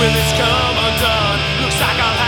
Will it come undone? Looks like I'll